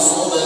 small